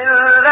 بسم الله